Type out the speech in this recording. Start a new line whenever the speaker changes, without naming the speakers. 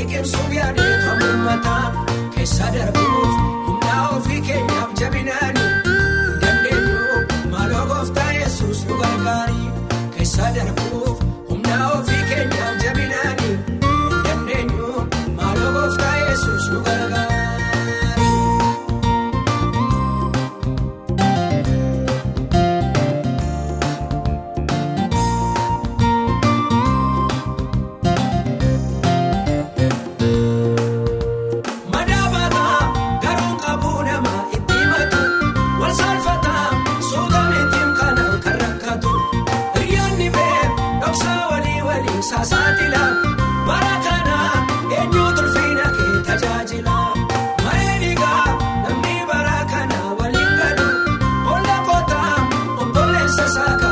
liqimsuuf yaadeffama uummataa keessa darbuuf humnaa ofii keenyaaf jabinaani hin dandeenyu maaloo gooftaa yesuus nu gargaari keessa darbuuf humnaa ofii keenyaaf jabinaani. Osaka.